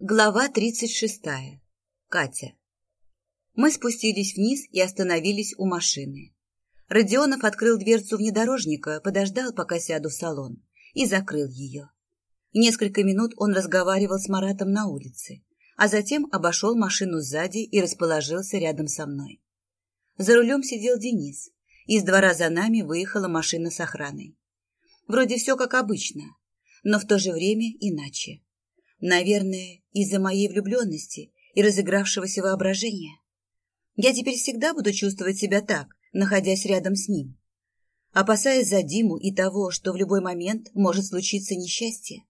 Глава 36. Катя. Мы спустились вниз и остановились у машины. Родионов открыл дверцу внедорожника, подождал, пока сяду в салон, и закрыл ее. Несколько минут он разговаривал с Маратом на улице, а затем обошел машину сзади и расположился рядом со мной. За рулем сидел Денис. Из двора за нами выехала машина с охраной. Вроде все как обычно, но в то же время иначе. Наверное, из-за моей влюбленности и разыгравшегося воображения. Я теперь всегда буду чувствовать себя так, находясь рядом с ним. Опасаясь за Диму и того, что в любой момент может случиться несчастье.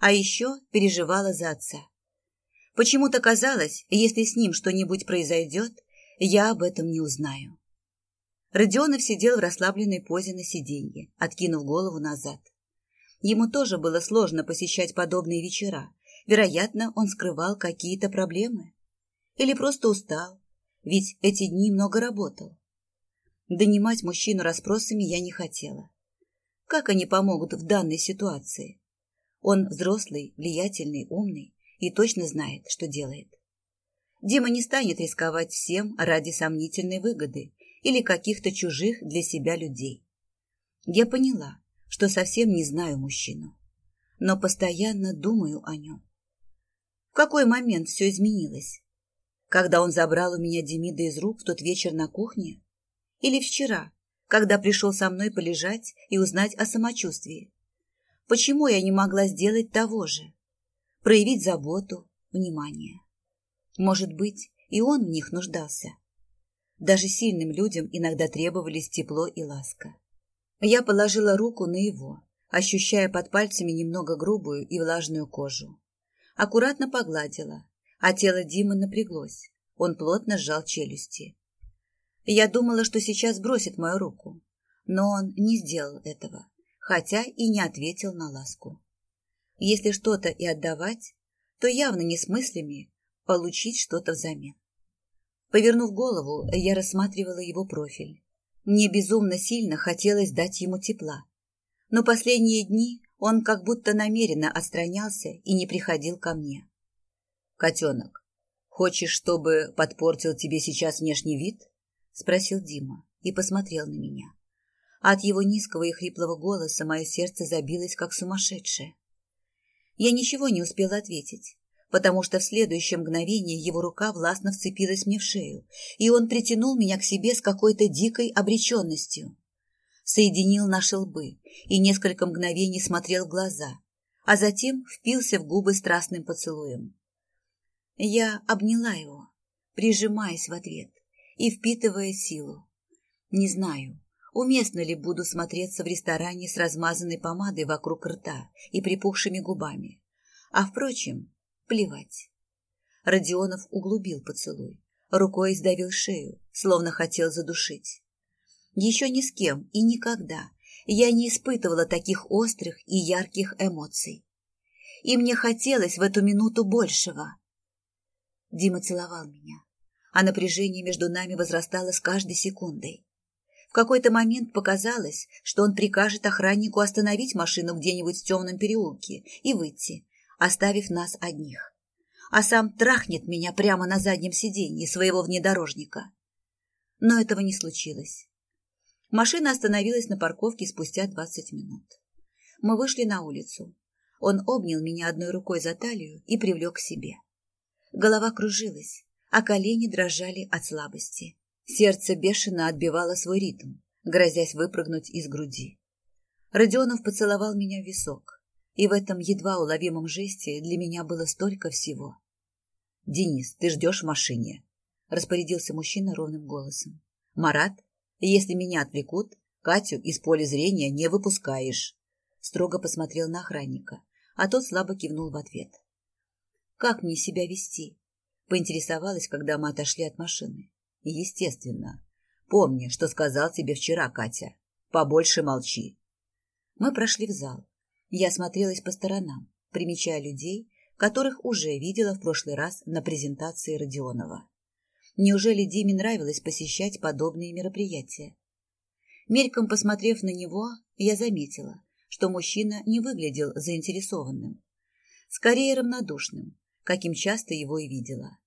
А еще переживала за отца. Почему-то казалось, если с ним что-нибудь произойдет, я об этом не узнаю. Родионов сидел в расслабленной позе на сиденье, откинув голову назад. Ему тоже было сложно посещать подобные вечера. Вероятно, он скрывал какие-то проблемы. Или просто устал, ведь эти дни много работал. Донимать мужчину расспросами я не хотела. Как они помогут в данной ситуации? Он взрослый, влиятельный, умный и точно знает, что делает. Дима не станет рисковать всем ради сомнительной выгоды или каких-то чужих для себя людей. Я поняла, что совсем не знаю мужчину, но постоянно думаю о нем. В какой момент все изменилось? Когда он забрал у меня Демида из рук в тот вечер на кухне? Или вчера, когда пришел со мной полежать и узнать о самочувствии? Почему я не могла сделать того же? Проявить заботу, внимание. Может быть, и он в них нуждался. Даже сильным людям иногда требовались тепло и ласка. Я положила руку на его, ощущая под пальцами немного грубую и влажную кожу. Аккуратно погладила, а тело Димы напряглось. Он плотно сжал челюсти. Я думала, что сейчас бросит мою руку, но он не сделал этого, хотя и не ответил на ласку. Если что-то и отдавать, то явно не с мыслями получить что-то взамен. Повернув голову, я рассматривала его профиль. Мне безумно сильно хотелось дать ему тепла. Но последние дни он как будто намеренно отстранялся и не приходил ко мне. «Котенок, хочешь, чтобы подпортил тебе сейчас внешний вид?» — спросил Дима и посмотрел на меня. От его низкого и хриплого голоса мое сердце забилось, как сумасшедшее. Я ничего не успела ответить потому что в следующее мгновение его рука властно вцепилась мне в шею, и он притянул меня к себе с какой-то дикой обреченностью. Соединил наши лбы и несколько мгновений смотрел в глаза, а затем впился в губы страстным поцелуем. Я обняла его, прижимаясь в ответ и впитывая силу. Не знаю, уместно ли буду смотреться в ресторане с размазанной помадой вокруг рта и припухшими губами. А, впрочем, Плевать. Родионов углубил поцелуй, рукой сдавил шею, словно хотел задушить. Еще ни с кем и никогда я не испытывала таких острых и ярких эмоций. И мне хотелось в эту минуту большего. Дима целовал меня, а напряжение между нами возрастало с каждой секундой. В какой-то момент показалось, что он прикажет охраннику остановить машину где-нибудь в темном переулке и выйти, оставив нас одних. А сам трахнет меня прямо на заднем сиденье своего внедорожника. Но этого не случилось. Машина остановилась на парковке спустя двадцать минут. Мы вышли на улицу. Он обнял меня одной рукой за талию и привлек к себе. Голова кружилась, а колени дрожали от слабости. Сердце бешено отбивало свой ритм, грозясь выпрыгнуть из груди. Родионов поцеловал меня в висок, и в этом едва уловимом жесте для меня было столько всего. «Денис, ты ждешь в машине», — распорядился мужчина ровным голосом. «Марат, если меня отвлекут, Катю из поля зрения не выпускаешь», — строго посмотрел на охранника, а тот слабо кивнул в ответ. «Как мне себя вести?» — поинтересовалась, когда мы отошли от машины. «Естественно. Помни, что сказал тебе вчера, Катя. Побольше молчи». Мы прошли в зал. Я осмотрелась по сторонам, примечая людей, которых уже видела в прошлый раз на презентации Родионова. Неужели Диме нравилось посещать подобные мероприятия? Мельком посмотрев на него, я заметила, что мужчина не выглядел заинтересованным. Скорее равнодушным, каким часто его и видела.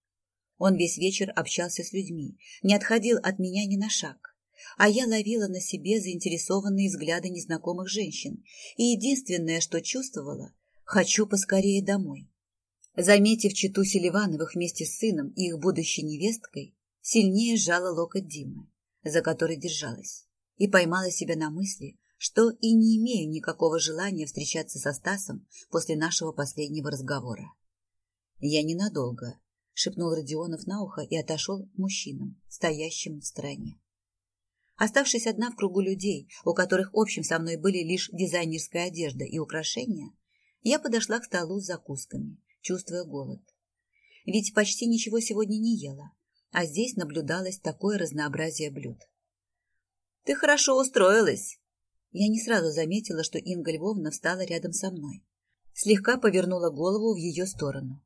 Он весь вечер общался с людьми, не отходил от меня ни на шаг, а я ловила на себе заинтересованные взгляды незнакомых женщин, и единственное, что чувствовала, хочу поскорее домой. Заметив читу Селивановых вместе с сыном и их будущей невесткой, сильнее сжала локоть Димы, за который держалась, и поймала себя на мысли, что и не имею никакого желания встречаться со Стасом после нашего последнего разговора. «Я ненадолго», — шепнул Родионов на ухо и отошел к мужчинам, стоящим в стороне. Оставшись одна в кругу людей, у которых общим со мной были лишь дизайнерская одежда и украшения, я подошла к столу с закусками, чувствуя голод. Ведь почти ничего сегодня не ела, а здесь наблюдалось такое разнообразие блюд. «Ты хорошо устроилась!» Я не сразу заметила, что Инга Львовна встала рядом со мной. Слегка повернула голову в ее сторону.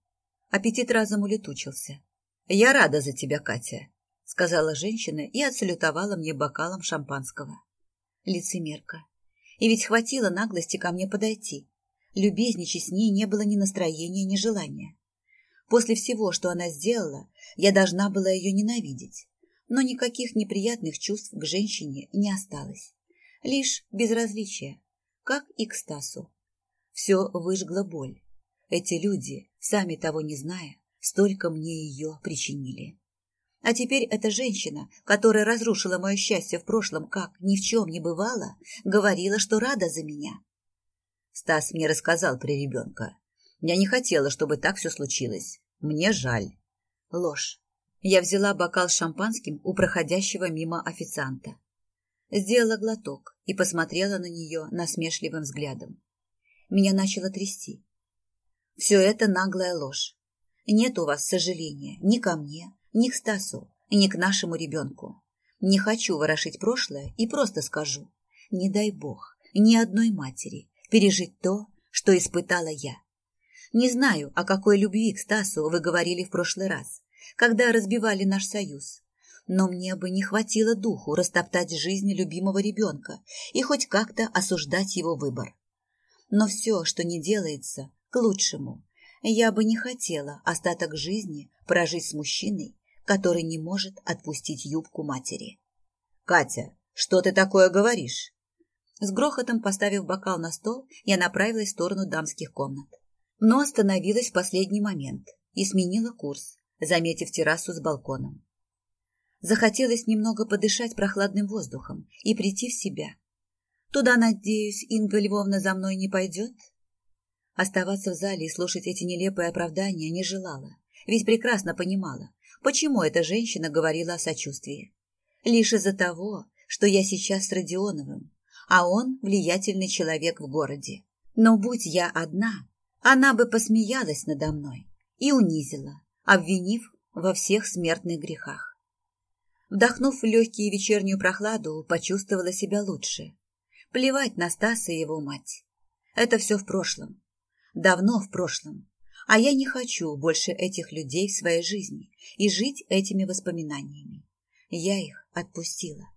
Аппетит разом улетучился. «Я рада за тебя, Катя», — сказала женщина и отсалютовала мне бокалом шампанского. Лицемерка. И ведь хватило наглости ко мне подойти. Любезничать с ней не было ни настроения, ни желания. После всего, что она сделала, я должна была ее ненавидеть. Но никаких неприятных чувств к женщине не осталось. Лишь безразличие, как и к Стасу. Все выжгла боль. Эти люди, сами того не зная, столько мне ее причинили. А теперь эта женщина, которая разрушила мое счастье в прошлом, как ни в чем не бывало, говорила, что рада за меня. Стас мне рассказал про ребенка. Я не хотела, чтобы так все случилось. Мне жаль. Ложь. Я взяла бокал с шампанским у проходящего мимо официанта. Сделала глоток и посмотрела на нее насмешливым взглядом. Меня начало трясти. Все это наглая ложь. Нет у вас сожаления ни ко мне, ни к Стасу, ни к нашему ребенку. Не хочу ворошить прошлое и просто скажу. Не дай бог ни одной матери пережить то, что испытала я. Не знаю, о какой любви к Стасу вы говорили в прошлый раз, когда разбивали наш союз. Но мне бы не хватило духу растоптать жизнь любимого ребенка и хоть как-то осуждать его выбор. Но все, что не делается, к лучшему. Я бы не хотела остаток жизни прожить с мужчиной, который не может отпустить юбку матери. «Катя, что ты такое говоришь?» С грохотом поставив бокал на стол, я направилась в сторону дамских комнат но остановилась в последний момент и сменила курс, заметив террасу с балконом. Захотелось немного подышать прохладным воздухом и прийти в себя. Туда, надеюсь, Инга Львовна за мной не пойдет? Оставаться в зале и слушать эти нелепые оправдания не желала, ведь прекрасно понимала, почему эта женщина говорила о сочувствии. Лишь из-за того, что я сейчас с Родионовым, а он влиятельный человек в городе. Но будь я одна, она бы посмеялась надо мной и унизила, обвинив во всех смертных грехах. Вдохнув в легкие вечернюю прохладу, почувствовала себя лучше. Плевать на Стаса и его мать. Это все в прошлом. Давно в прошлом. А я не хочу больше этих людей в своей жизни и жить этими воспоминаниями. Я их отпустила.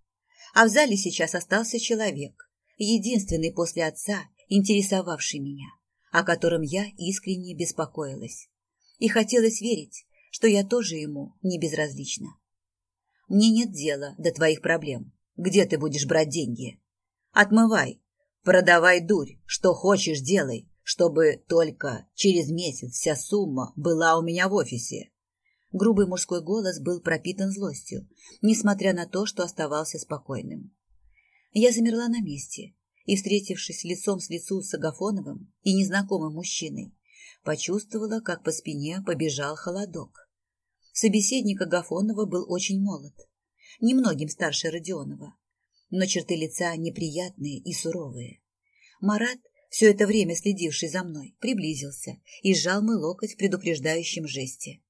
А в зале сейчас остался человек, единственный после отца, интересовавший меня о котором я искренне беспокоилась. И хотелось верить, что я тоже ему не безразлична. Мне нет дела до твоих проблем. Где ты будешь брать деньги? Отмывай, продавай дурь, что хочешь делай, чтобы только через месяц вся сумма была у меня в офисе. Грубый мужской голос был пропитан злостью, несмотря на то, что оставался спокойным. Я замерла на месте, и, встретившись лицом с лицу с Агафоновым и незнакомым мужчиной, почувствовала, как по спине побежал холодок. Собеседник Агафонова был очень молод, немногим старше Родионова, но черты лица неприятные и суровые. Марат, все это время следивший за мной, приблизился и сжал мой локоть в предупреждающем жесте.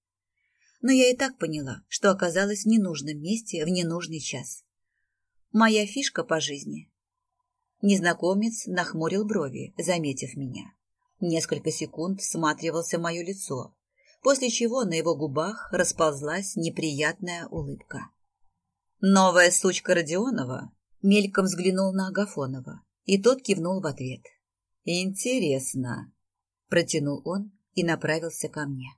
Но я и так поняла, что оказалась в ненужном месте в ненужный час. Моя фишка по жизни Незнакомец нахмурил брови, заметив меня. Несколько секунд всматривался в мое лицо, после чего на его губах расползлась неприятная улыбка. «Новая сучка Родионова?» Мельком взглянул на Агафонова, и тот кивнул в ответ. «Интересно», — протянул он и направился ко мне.